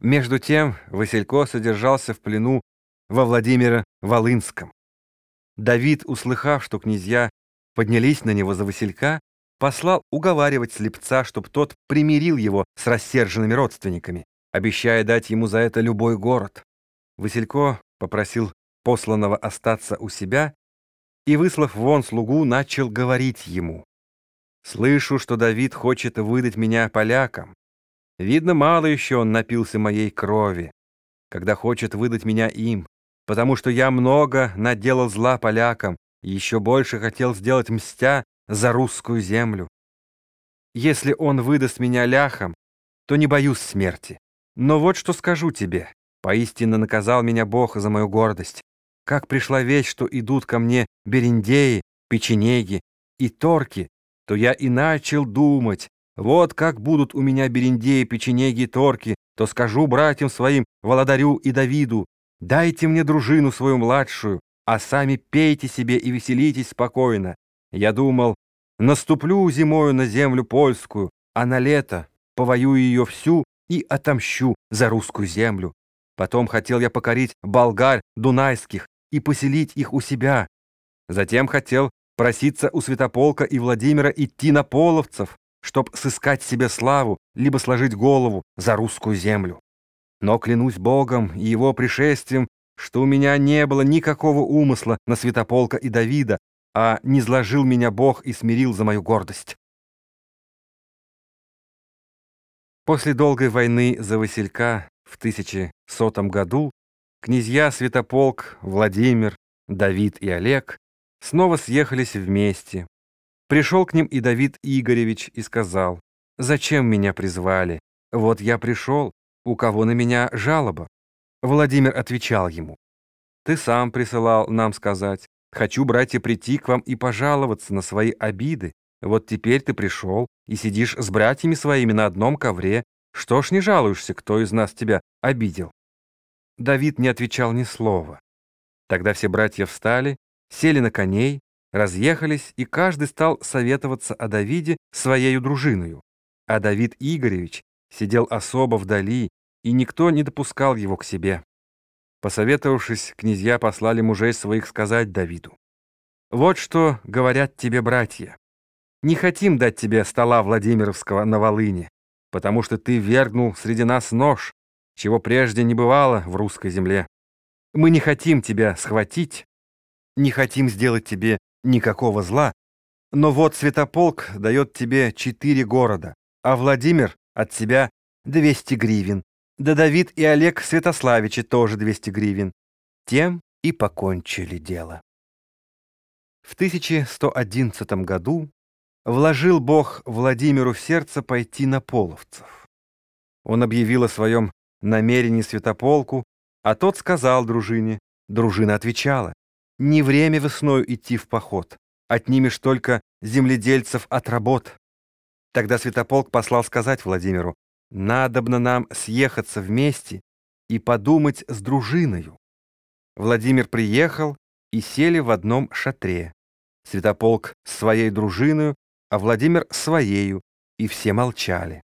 Между тем Василько содержался в плену во Владимире Волынском. Давид, услыхав, что князья поднялись на него за Василька, послал уговаривать слепца, чтоб тот примирил его с рассерженными родственниками, обещая дать ему за это любой город. Василько попросил посланного остаться у себя и, выслав вон слугу, начал говорить ему. «Слышу, что Давид хочет выдать меня полякам. Видно, мало еще он напился моей крови, когда хочет выдать меня им, потому что я много наделал зла полякам и еще больше хотел сделать мстя за русскую землю. Если он выдаст меня ляхам, то не боюсь смерти. Но вот что скажу тебе. Поистине наказал меня Бог за мою гордость. Как пришла весть, что идут ко мне бериндеи, печенеги и торки, то я и начал думать, вот как будут у меня бериндеи, печенеги и торки, то скажу братьям своим, Володарю и Давиду, дайте мне дружину свою младшую, а сами пейте себе и веселитесь спокойно. Я думал, наступлю зимою на землю польскую, а на лето повоюю ее всю и отомщу за русскую землю. Потом хотел я покорить болгарь дунайских и поселить их у себя. Затем хотел проситься у Святополка и Владимира идти на половцев, чтоб сыскать себе славу, либо сложить голову за русскую землю. Но клянусь Богом и его пришествием, что у меня не было никакого умысла на Святополка и Давида, а не зложил меня Бог и смирил за мою гордость. После долгой войны за Василька в 1100 году князья Святополк, Владимир, Давид и Олег снова съехались вместе, Пришел к ним и Давид Игоревич и сказал, «Зачем меня призвали? Вот я пришел, у кого на меня жалоба?» Владимир отвечал ему, «Ты сам присылал нам сказать, хочу, братья, прийти к вам и пожаловаться на свои обиды. Вот теперь ты пришел и сидишь с братьями своими на одном ковре. Что ж не жалуешься, кто из нас тебя обидел?» Давид не отвечал ни слова. Тогда все братья встали, сели на коней, разъехались, и каждый стал советоваться о Давиде своею дружиною. А Давид Игоревич сидел особо вдали, и никто не допускал его к себе. Посоветовавшись, князья послали мужей своих сказать Давиду. «Вот что говорят тебе братья. Не хотим дать тебе стола Владимировского на Волыне, потому что ты вергнул среди нас нож, чего прежде не бывало в русской земле. Мы не хотим тебя схватить, не хотим сделать тебе никакого зла, но вот Святополк дает тебе четыре города, а Владимир от себя 200 гривен, да Давид и Олег Святославичи тоже 200 гривен. Тем и покончили дело. В 1111 году вложил Бог Владимиру в сердце пойти на половцев. Он объявил о своем намерении Святополку, а тот сказал дружине. Дружина отвечала, не время весною идти в поход. Отнимешь только земледельцев от работ. Тогда Святополк послал сказать Владимиру, «Надобно нам съехаться вместе и подумать с дружиною». Владимир приехал и сели в одном шатре. Святополк с своей дружиною, а Владимир своею, и все молчали.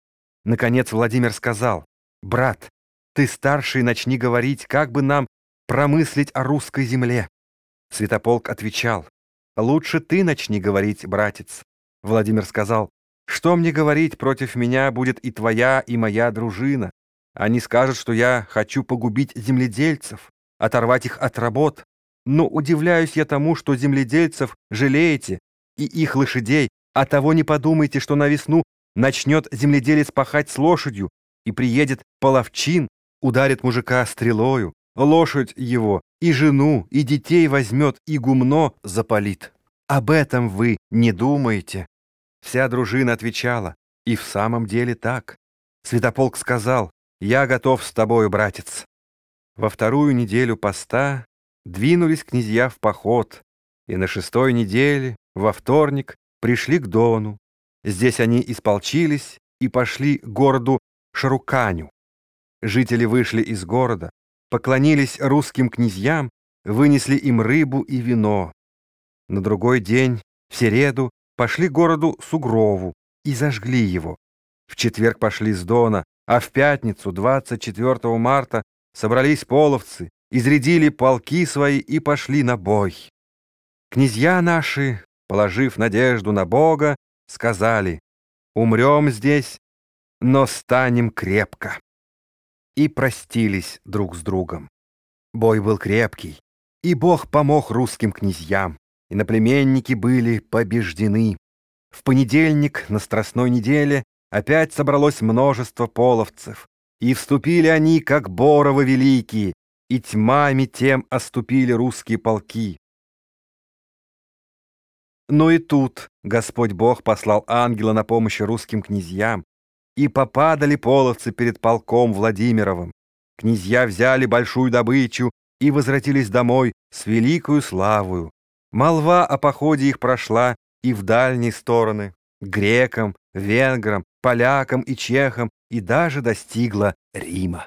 Наконец Владимир сказал, «Брат, ты старший, начни говорить, как бы нам промыслить о русской земле». Святополк отвечал, «Лучше ты начни говорить, братец». Владимир сказал, «Что мне говорить, против меня будет и твоя, и моя дружина. Они скажут, что я хочу погубить земледельцев, оторвать их от работ. Но удивляюсь я тому, что земледельцев жалеете, и их лошадей, а того не подумайте, что на весну начнет земледелец пахать с лошадью, и приедет половчин, ударит мужика стрелою, лошадь его, и жену, и детей возьмет, и гумно запалит. Об этом вы не думаете. Вся дружина отвечала, и в самом деле так. Святополк сказал, я готов с тобою, братец. Во вторую неделю поста двинулись князья в поход, и на шестой неделе, во вторник, пришли к Дону. Здесь они исполчились и пошли к городу Шаруканю. Жители вышли из города, поклонились русским князьям, вынесли им рыбу и вино. На другой день, в середу, пошли городу Сугрову и зажгли его. В четверг пошли с Дона А в пятницу, 24 марта, собрались половцы, изрядили полки свои и пошли на бой. Князья наши, положив надежду на Бога, сказали, умрем здесь, но станем крепко. И простились друг с другом. Бой был крепкий, и Бог помог русским князьям, и наплеменники были побеждены. В понедельник на Страстной неделе опять собралось множество половцев, и вступили они, как боровы великие, и тьмами тем оступили русские полки. Но и тут Господь Бог послал ангела на помощь русским князьям, и попадали половцы перед полком Владимировым. Князья взяли большую добычу и возвратились домой с великою славою. Молва о походе их прошла и в дальние стороны, грекам, венграм, полякам и чехам, и даже достигла Рима.